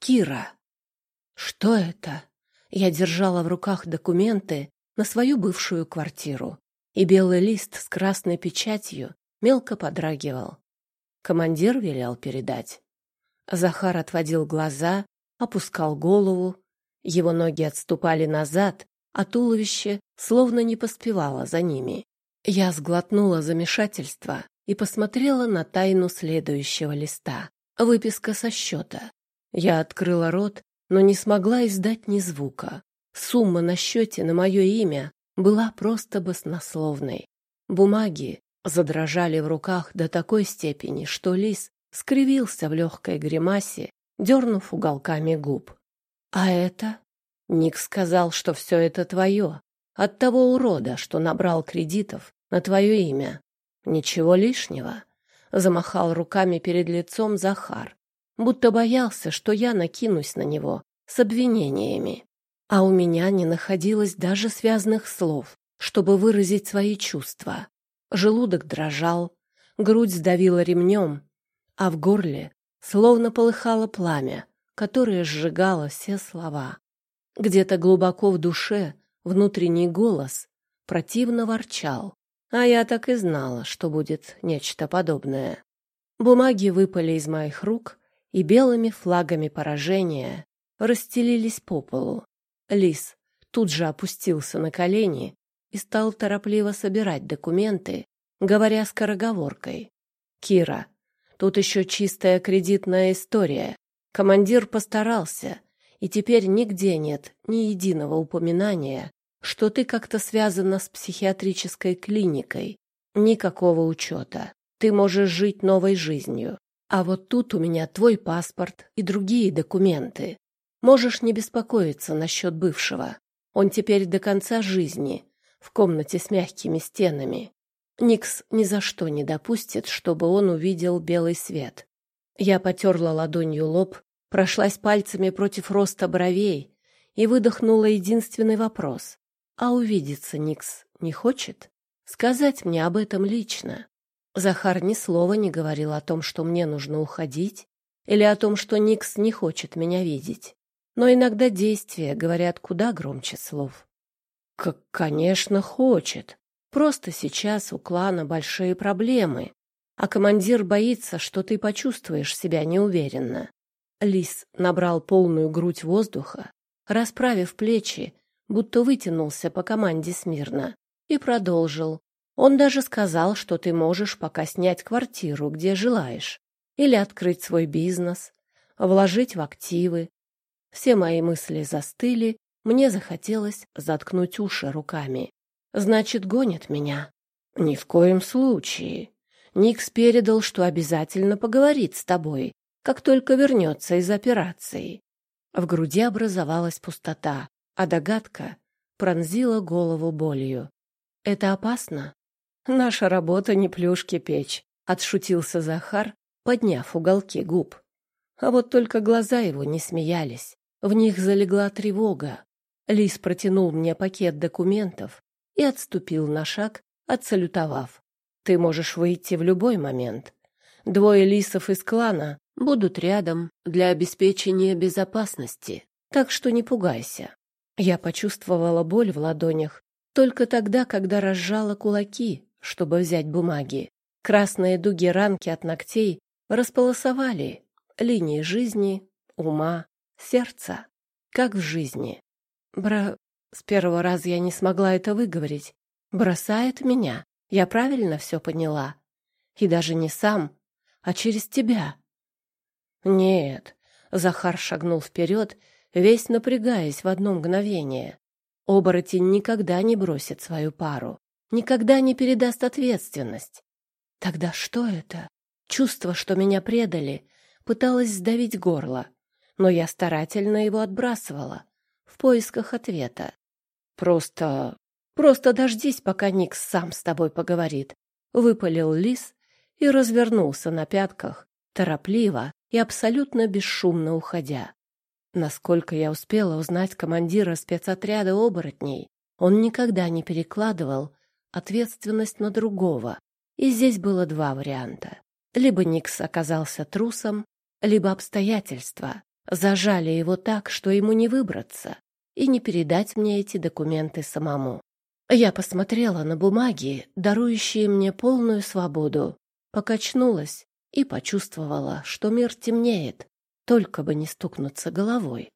Кира. Что это? Я держала в руках документы на свою бывшую квартиру, и белый лист с красной печатью мелко подрагивал. Командир велел передать. Захар отводил глаза, опускал голову, его ноги отступали назад, а туловище словно не поспевало за ними. Я сглотнула замешательство и посмотрела на тайну следующего листа. Выписка со счета. Я открыла рот, но не смогла издать ни звука. Сумма на счете на мое имя была просто баснословной. Бумаги задрожали в руках до такой степени, что лис скривился в легкой гримасе, дернув уголками губ. «А это?» Ник сказал, что все это твое, от того урода, что набрал кредитов на твое имя. Ничего лишнего. Замахал руками перед лицом Захар, будто боялся, что я накинусь на него с обвинениями. А у меня не находилось даже связанных слов, чтобы выразить свои чувства. Желудок дрожал, грудь сдавила ремнем, а в горле словно полыхало пламя, которое сжигало все слова. Где-то глубоко в душе внутренний голос противно ворчал. А я так и знала, что будет нечто подобное. Бумаги выпали из моих рук и белыми флагами поражения расстелились по полу. Лис тут же опустился на колени и стал торопливо собирать документы, говоря скороговоркой. «Кира, тут еще чистая кредитная история. Командир постарался, и теперь нигде нет ни единого упоминания, что ты как-то связана с психиатрической клиникой. Никакого учета. Ты можешь жить новой жизнью. А вот тут у меня твой паспорт и другие документы. Можешь не беспокоиться насчет бывшего. Он теперь до конца жизни в комнате с мягкими стенами. Никс ни за что не допустит, чтобы он увидел белый свет. Я потерла ладонью лоб прошлась пальцами против роста бровей и выдохнула единственный вопрос. «А увидеться Никс не хочет? Сказать мне об этом лично?» Захар ни слова не говорил о том, что мне нужно уходить, или о том, что Никс не хочет меня видеть. Но иногда действия говорят куда громче слов. «Как, конечно, хочет. Просто сейчас у клана большие проблемы, а командир боится, что ты почувствуешь себя неуверенно. Лис набрал полную грудь воздуха, расправив плечи, будто вытянулся по команде смирно, и продолжил. Он даже сказал, что ты можешь пока снять квартиру, где желаешь, или открыть свой бизнес, вложить в активы. Все мои мысли застыли, мне захотелось заткнуть уши руками. Значит, гонят меня? Ни в коем случае. Никс передал, что обязательно поговорит с тобой, как только вернется из операции. В груди образовалась пустота, а догадка пронзила голову болью. «Это опасно?» «Наша работа не плюшки печь», — отшутился Захар, подняв уголки губ. А вот только глаза его не смеялись. В них залегла тревога. Лис протянул мне пакет документов и отступил на шаг, отсалютовав. «Ты можешь выйти в любой момент. Двое лисов из клана будут рядом для обеспечения безопасности, так что не пугайся. Я почувствовала боль в ладонях только тогда, когда разжала кулаки, чтобы взять бумаги. Красные дуги ранки от ногтей располосовали линии жизни, ума, сердца, как в жизни. Бра... С первого раза я не смогла это выговорить. Бросает меня. Я правильно все поняла. И даже не сам, а через тебя. Нет, Захар шагнул вперед, весь напрягаясь в одно мгновение. Оборотень никогда не бросит свою пару, никогда не передаст ответственность. Тогда что это? Чувство, что меня предали, пыталось сдавить горло, но я старательно его отбрасывала в поисках ответа. Просто... просто дождись, пока Никс сам с тобой поговорит. Выпалил лис и развернулся на пятках, торопливо и абсолютно бесшумно уходя. Насколько я успела узнать командира спецотряда оборотней, он никогда не перекладывал ответственность на другого. И здесь было два варианта. Либо Никс оказался трусом, либо обстоятельства Зажали его так, что ему не выбраться и не передать мне эти документы самому. Я посмотрела на бумаги, дарующие мне полную свободу, покачнулась и почувствовала, что мир темнеет, только бы не стукнуться головой.